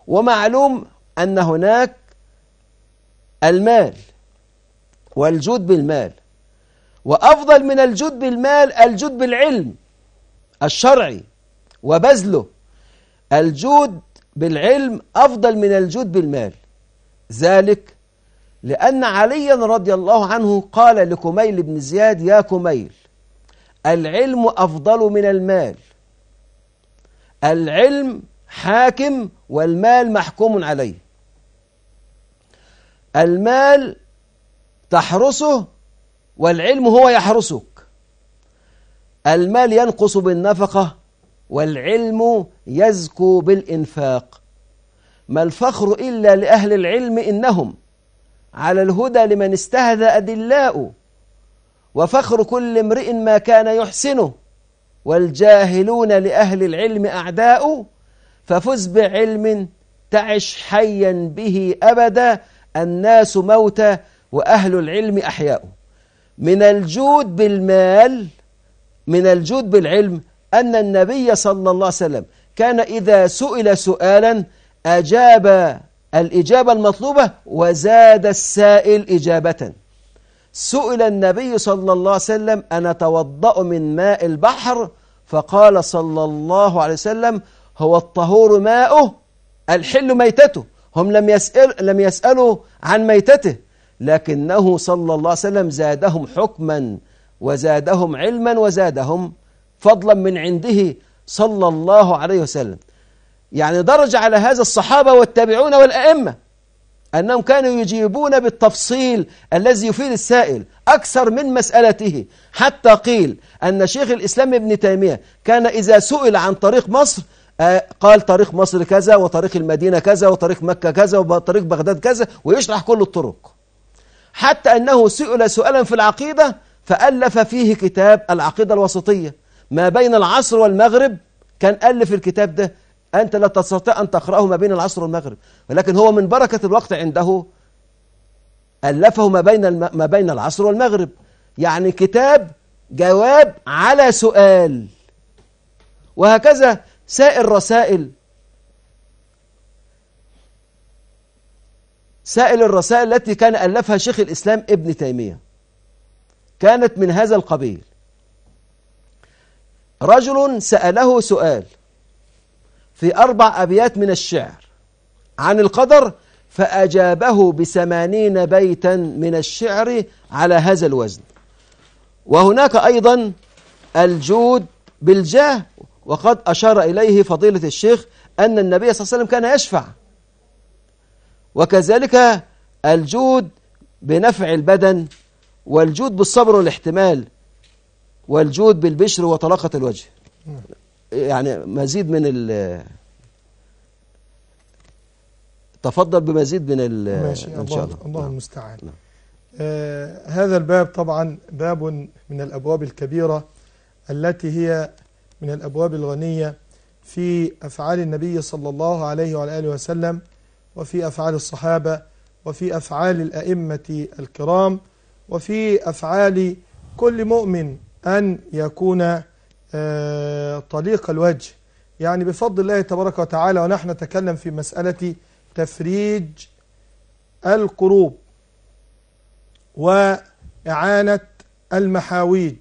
ومعلوم أن هناك المال والجود بالمال. وأفضل من الجود بالمال الجود بالعلم الشرعي وبذله. الجود بالعلم أفضل من الجود بالمال. ذلك لأن عليا رضي الله عنه قال لكميل بن زياد يا كميل العلم أفضل من المال. العلم حاكم والمال محكوم عليه. المال تحرسه والعلم هو يحرسك. المال ينقص بالنفقة والعلم يزكو بالإنفاق. ما الفخر إلا لأهل العلم إنهم على الهدى لمن استهدى أدلاء وفخر كل امرئ ما كان يحسنه. والجاهلون لأهل العلم أعداء ففز بعلم تعش حيا به أبدا الناس موتى وأهل العلم أحياء. من الجود بالمال من الجود بالعلم أن النبي صلى الله عليه وسلم كان إذا سئل سؤالا أجاب الإجابة المطلوبة وزاد السائل إجابة. سئل النبي صلى الله عليه وسلم أنا توضأ من ماء البحر؟ فقال صلى الله عليه وسلم هو الطهور ماؤه الحل ميتته. هم لم, يسأل لم يسألوا عن ميتته لكنه صلى الله عليه وسلم زادهم حكما وزادهم علما وزادهم فضلا من عنده صلى الله عليه وسلم. يعني درج على هذا الصحابة والتابعون والأئمة. أنهم كانوا يجيبون بالتفصيل الذي يفيد السائل أكثر من مسألته. حتى قيل أن شيخ الإسلام ابن تيمية كان إذا سئل عن طريق مصر قال طريق مصر كذا وطريق المدينة كذا وطريق مكة كذا وطريق بغداد كذا ويشرح كل الطرق. حتى أنه سئل سؤالا في العقيدة فألف فيه كتاب العقيدة الوسطية. ما بين العصر والمغرب كان ألف الكتاب ده أنت لا تستطيع أن تقرأه ما بين العصر والمغرب. ولكن هو من بركة الوقت عنده ألفه ما بين الم... ما بين العصر والمغرب. يعني كتاب جواب على سؤال. وهكذا سائر رسائل. سائل الرسائل التي كان ألفها شيخ الإسلام ابن تيمية. كانت من هذا القبيل. رجل سأله سؤال. في أربع أبيات من الشعر. عن القدر فأجابه بثمانين بيتا من الشعر على هذا الوزن. وهناك أيضا الجود بالجاه وقد أشار إليه فضيلة الشيخ أن النبي صلى الله عليه وسلم كان يشفع. وكذلك الجود بنفع البدن والجود بالصبر والاحتمال والجود بالبشر وطلاقة الوجه. يعني مزيد من ال تفضل بمزيد من ال ماشي إن شاء الله الله نعم. المستعان نعم. آه هذا الباب طبعا باب من الأبواب الكبيرة التي هي من الأبواب الغنية في أفعال النبي صلى الله عليه وعلى آله وسلم وفي أفعال الصحابة وفي أفعال الأئمة الكرام وفي أفعال كل مؤمن أن يكون طليق الوجه. يعني بفضل الله تبارك وتعالى ونحن نتكلم في مسألة تفريج القروب وإعانة المحاويج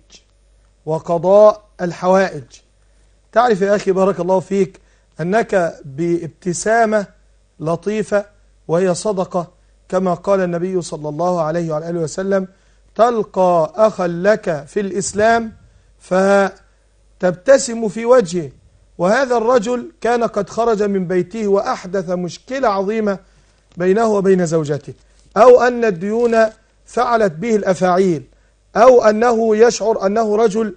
وقضاء الحوائج. تعرف يا أخي بارك الله فيك أنك بابتسامة لطيفة وهي صدقة كما قال النبي صلى الله عليه وعلى آله وسلم تلقى أخا لك في الإسلام فتبتسم في وجهه. وهذا الرجل كان قد خرج من بيته وأحدث مشكلة عظيمة بينه وبين زوجته. أو أن الديون فعلت به الأفاعيل. أو أنه يشعر أنه رجل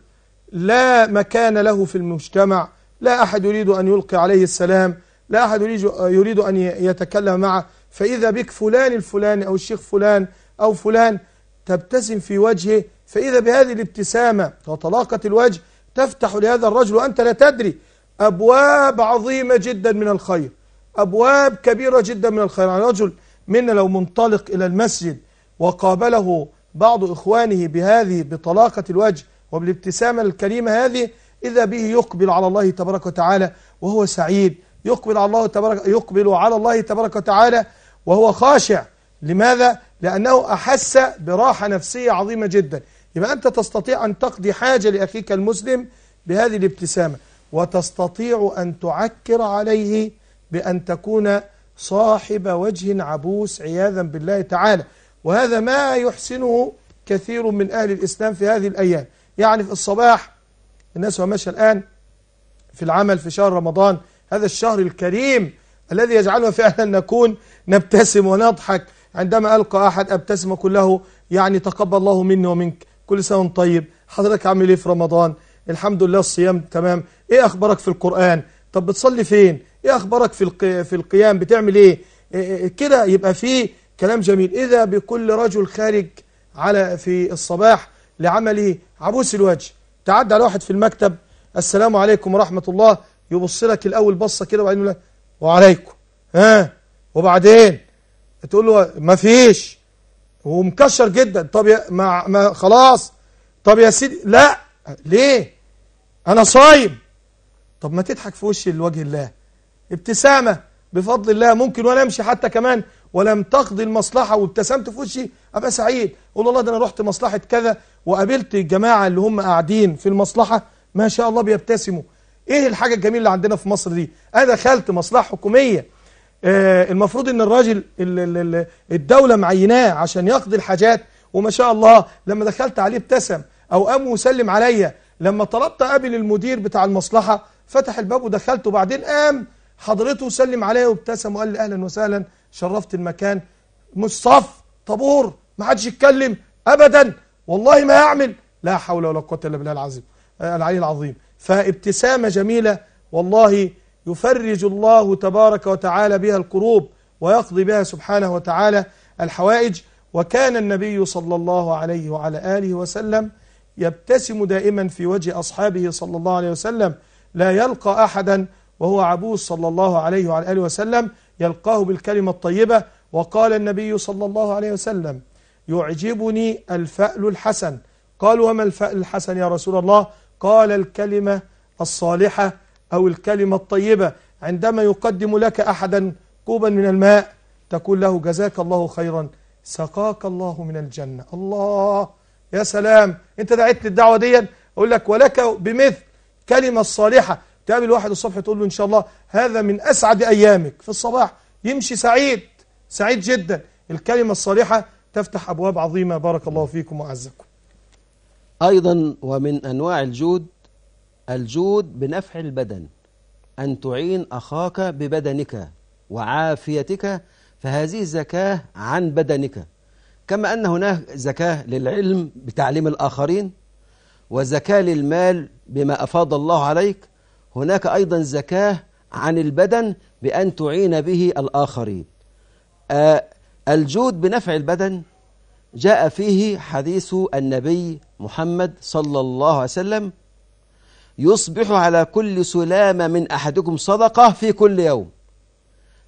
لا مكان له في المجتمع. لا أحد يريد أن يلقي عليه السلام. لا أحد يريد, يريد أن يتكلم معه. فإذا بك فلان الفلاني أو الشيخ فلان أو فلان تبتسم في وجهه. فإذا بهذه الابتسامة وطلاقة الوجه تفتح لهذا الرجل وأنت لا تدري. أبواب عظيمة جدا من الخير. أبواب كبيرة جدا من الخير. يعني رجل منا لو منطلق إلى المسجد وقابله بعض إخوانه بهذه بطلاقة الوجه وبالابتسامة الكريمة هذه إذا به يقبل على الله تبارك وتعالى وهو سعيد. يقبل على الله تبارك يقبل على الله تبارك وتعالى وهو خاشع. لماذا؟ لأنه أحس براحة نفسية عظيمة جدا. يبقى أنت تستطيع أن تقضي حاجة لأخيك المسلم بهذه الابتسامة وتستطيع أن تعكر عليه بأن تكون صاحب وجه عبوس عياذا بالله تعالى. وهذا ما يحسنه كثير من أهل الإسلام في هذه الأيام. يعني في الصباح الناس وماشى الآن في العمل في شهر رمضان هذا الشهر الكريم الذي يجعلنا فعلا نكون نبتسم ونضحك. عندما ألقى أحد أبتسم وأقول له يعني تقبل الله مني ومنك. كل سنة طيب. حضرتك عامل إيه في رمضان؟ الحمد لله الصيام تمام. إيه أخبارك في القرآن؟ طب بتصلي فين؟ إيه أخبارك في في القيام؟ بتعمل إيه, إيه, إيه كده يبقى فيه كلام جميل. إذا بكل رجل خارج على في الصباح لعمله عبوس الوجه. تعدى على واحد في المكتب. السلام عليكم ورحمة الله. يبص لك الأول بصة كده وبعدين يقول لك وعليكم. ها؟ وبعدين؟ تقول له ما فيش. ومكشر جدا. طب يا ما, ما خلاص. طب يا سيدي لا. ليه؟ أنا صايم. طب ما تضحك في وش الوجه الله. ابتسامة. بفضل الله ممكن وأنا امشي حتى كمان. ولم تقضي المصلحة وابتسمت في وشي أبقى سعيد. أقول الله ده أنا رحت مصلحة كذا وقابلت الجماعة اللي هم قاعدين في المصلحة. ما شاء الله بيبتسموا. إيه الحاجة الجميلة اللي عندنا في مصر دي؟ أنا دخلت مصلحة حكومية. آه المفروض إن الراجل الدولة معيناه عشان يقضي الحاجات وما شاء الله لما دخلت عليه ابتسم أو قام وسلم عليا لما طلبت قابل المدير بتاع المصلحة فتح الباب ودخلت وبعدين قام حضرته وسلم عليا وابتسم وقال لي أهلا وسهلا شرفت المكان. مش صف طابور ما حدش يتكلم ابدا والله ما يعمل. لا حول ولا قوة إلا بالله العظيم العلي العظيم. فابتسامة جميلة والله يفرج الله تبارك وتعالى بها القروب ويقضي بها سبحانه وتعالى الحوائج. وكان النبي صلى الله عليه وعلى آله وسلم يبتسم دائما في وجه أصحابه صلى الله عليه وسلم. لا يلقى أحدا وهو عبوس صلى الله عليه وعلى آله وسلم يلقاه بالكلمة الطيبة. وقال النبي صلى الله عليه وسلم يعجبني الفأل الحسن. قال وما الفأل الحسن يا رسول الله؟ قال الكلمة الصالحة أو الكلمة الطيبة عندما يقدم لك أحدا كوبا من الماء تقول له جزاك الله خيرا سقاك الله من الجنة. الله يا سلام أنت دعيت للدعوة دي؟ أقول لك ولك بمثل كلمة الصالحة تقابل واحد الصبح تقول له إن شاء الله هذا من أسعد أيامك. في الصباح يمشي سعيد سعيد جدا. الكلمة الصالحة تفتح أبواب عظيمة. بارك الله فيكم وعزكم أيضا ومن أنواع الجود الجود بنفع البدن أن تعين أخاك ببدنك وعافيتك فهذه زكاة عن بدنك. كما أن هناك زكاة للعلم بتعليم الآخرين وزكاة للمال بما أفاض الله عليك. هناك أيضا زكاة عن البدن بأن تعين به الآخرين. آه الجود بنفع البدن جاء فيه حديث النبي محمد صلى الله عليه وسلم يصبح على كل سلامة من أحدكم صدقة في كل يوم.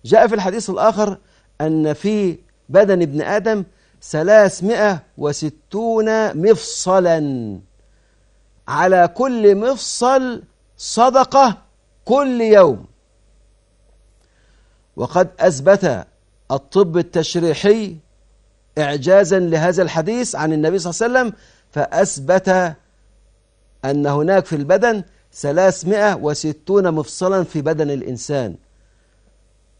جاء في الحديث الآخر أن في بدن ابن آدم ثلاثمائة وستون مفصلا. على كل مفصل صدقة كل يوم. وقد أثبت الطب التشريحي إعجازا لهذا الحديث عن النبي صلى الله عليه وسلم فأثبت أن هناك في البدن 360 مفصلا في بدن الإنسان.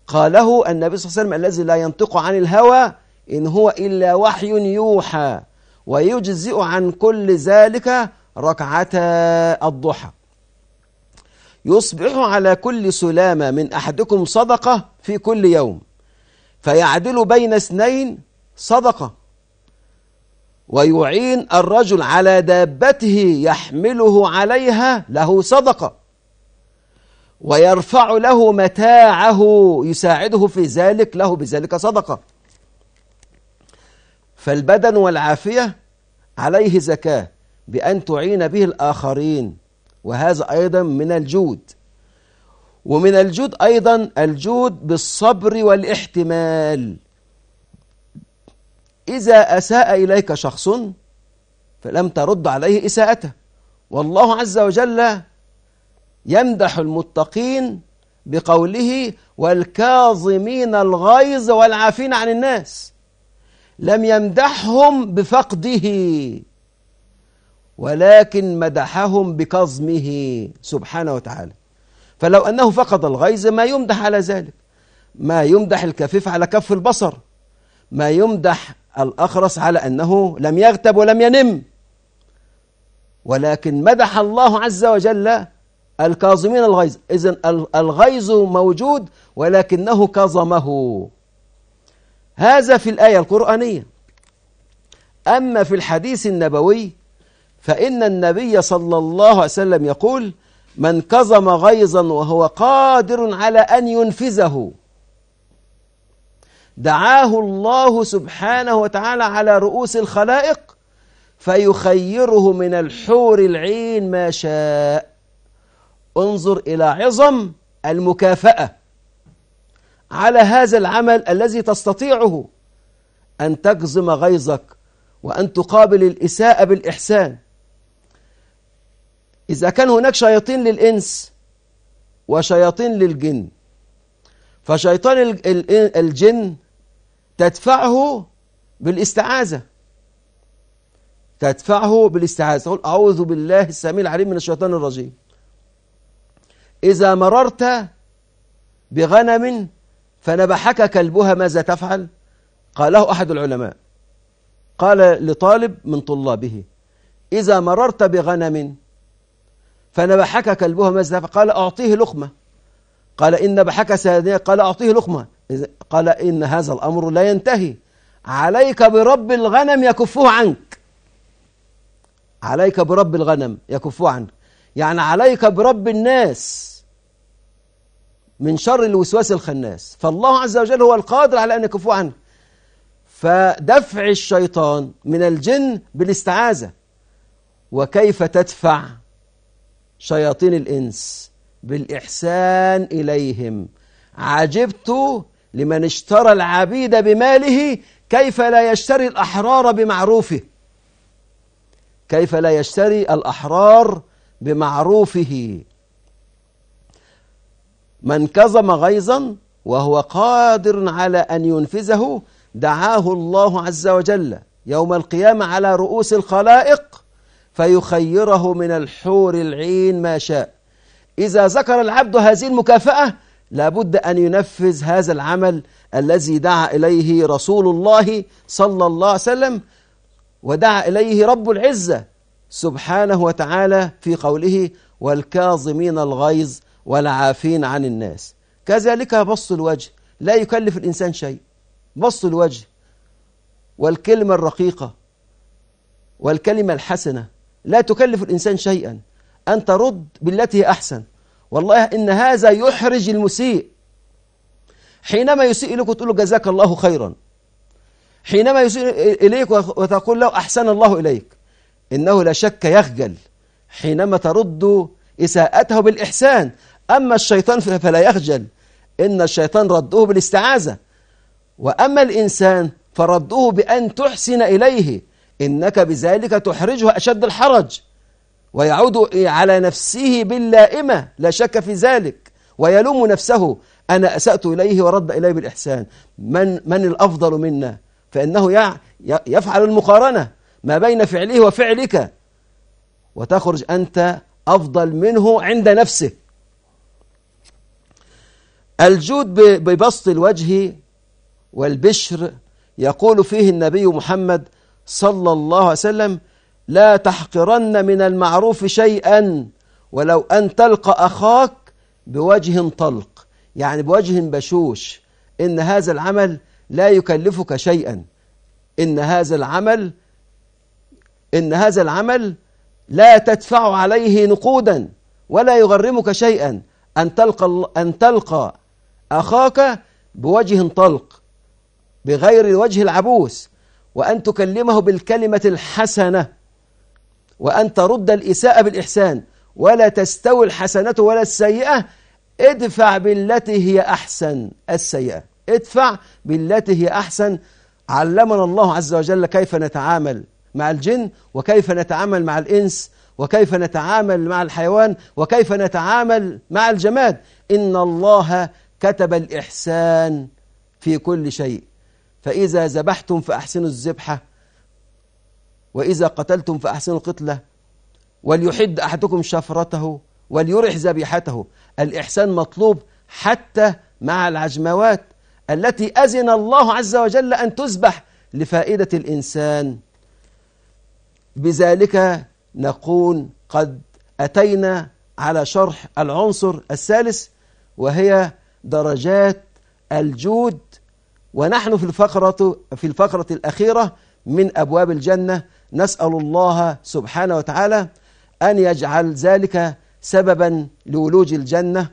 قاله النبي صلى الله عليه وسلم الذي لا ينطق عن الهوى إن هو إلا وحي يوحى ويجزئ عن كل ذلك ركعتا الضحى. يصبح على كل سلامة من أحدكم صدقة في كل يوم فيعدل بين اثنين صدقة. ويعين الرجل على دابته يحمله عليها له صدقة. ويرفع له متاعه يساعده في ذلك له بذلك صدقة. فالبدن والعافية عليه زكاة بأن تعين به الآخرين وهذا أيضا من الجود. ومن الجود أيضا الجود بالصبر والاحتمال. إذا أساء إليك شخص فلم ترد عليه إساءته. والله عز وجل يمدح المتقين بقوله والكاظمين الغيظ والعافين عن الناس. لم يمدحهم بفقده ولكن مدحهم بكظمه سبحانه وتعالى. فلو أنه فقد الغيظ ما يمدح على ذلك. ما يمدح الكفيف على كف البصر. ما يمدح الأخرس على أنه لم يغتب ولم ينم. ولكن مدح الله عز وجل الكاظمين الغيظ. إذن الغيظ موجود ولكنه كظمه. هذا في الآية القرآنية. أما في الحديث النبوي فإن النبي صلى الله عليه وسلم يقول من كظم غيظا وهو قادر على أن ينفذه دعاه الله سبحانه وتعالى على رؤوس الخلائق فيخيره من الحور العين ما شاء. انظر إلى عظم المكافأة على هذا العمل الذي تستطيعه أن تجزم غيظك وأن تقابل الإساءة بالإحسان. إذا كان هناك شياطين للإنس وشياطين للجن فشيطان الجن تدفعه بالاستعاذة. تدفعه بالاستعاذة. تقول أعوذ بالله السميع العليم من الشيطان الرجيم. إذا مررت بغنم فنبحك كلبها ماذا تفعل؟ قاله أحد العلماء. قال لطالب من طلابه إذا مررت بغنم فنبحك كلبها ماذا تفعل؟ قال أعطيه لقمة. قال إن نبحك ثانية قال أعطيه لقمة. قال إن هذا الأمر لا ينتهي. عليك برب الغنم يكفه عنك. عليك برب الغنم يكفه عنك. يعني عليك برب الناس من شر الوسواس الخناس. فالله عز وجل هو القادر على أن يكفه عنه فدفع الشيطان من الجن بالاستعاذة. وكيف تدفع شياطين الإنس؟ بالإحسان إليهم. عجبت لمن اشترى العبيد بماله كيف لا يشتري الأحرار بمعروفه؟ كيف لا يشتري الأحرار بمعروفه؟ من كظم غيظا وهو قادر على أن ينفذه دعاه الله عز وجل يوم القيامة على رؤوس الخلائق فيخيره من الحور العين ما شاء. إذا ذكر العبد هذه المكافأة لابد أن ينفذ هذا العمل الذي دعا إليه رسول الله صلى الله عليه وسلم ودعا إليه رب العزة سبحانه وتعالى في قوله والكاظمين الغيظ والعافين عن الناس كذلك بص الوجه لا يكلف الإنسان شيء. بص الوجه والكلمة الرقيقة والكلمة الحسنة لا تكلف الإنسان شيئا. أن ترد بالتي أحسن. والله إن هذا يحرج المسيء. حينما يسيء لك وتقول له جزاك الله خيرا. حينما يسيء إليك وتقول له أحسن الله إليك. إنه لا شك يخجل. حينما ترد إساءته بالإحسان. أما الشيطان فلا يخجل. إن الشيطان رده بالاستعاذة. وأما الإنسان فردوه بأن تحسن إليه. إنك بذلك تحرجه أشد الحرج. ويعود على نفسه باللائمة. لا شك في ذلك. ويلوم نفسه. أنا أسأت إليه ورد إليه بالإحسان. من, من الأفضل منا؟ فإنه يفعل المقارنة ما بين فعله وفعلك. وتخرج أنت أفضل منه عند نفسه. الجود ببسط الوجه والبشر يقول فيه النبي محمد صلى الله عليه وسلم لا تحقرن من المعروف شيئا ولو أن تلقى أخاك بوجه طلق يعني بوجه بشوش. إن هذا العمل لا يكلفك شيئا. إن هذا العمل إن هذا العمل لا تدفع عليه نقودا ولا يغرمك شيئا. أن تلقى, أن تلقى أخاك بوجه طلق بغير الوجه العبوس. وأن تكلمه بالكلمة الحسنة. وأن ترد الإساءة بالإحسان ولا تستوي الحسنة ولا السيئة ادفع بالتي هي أحسن السيئة. ادفع بالتي هي أحسن. علمنا الله عز وجل كيف نتعامل مع الجن وكيف نتعامل مع الإنس وكيف نتعامل مع الحيوان وكيف نتعامل مع الجماد. إن الله كتب الإحسان في كل شيء. فإذا ذبحتم فأحسنوا الذبحة وإذا قتلتم فأحسنوا القتلة. وليحد أحدكم شفرته وليرح ذبيحته. الإحسان مطلوب حتى مع العجموات التي أذن الله عز وجل أن تذبح لفائدة الإنسان. بذلك نكون قد أتينا على شرح العنصر الثالث وهي درجات الجود. ونحن في الفقرة, في الفقرة الأخيرة من أبواب الجنة نسأل الله سبحانه وتعالى أن يجعل ذلك سببا لولوج الجنة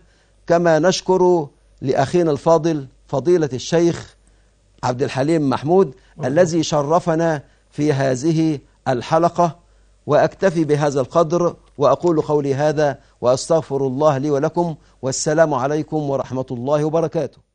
كما نشكر لأخينا الفاضل فضيلة الشيخ عبد الحليم محمود الذي شرفنا في هذه الحلقة وأكتفي بهذا القدر وأقول قولي هذا وأستغفر الله لي ولكم والسلام عليكم ورحمة الله وبركاته.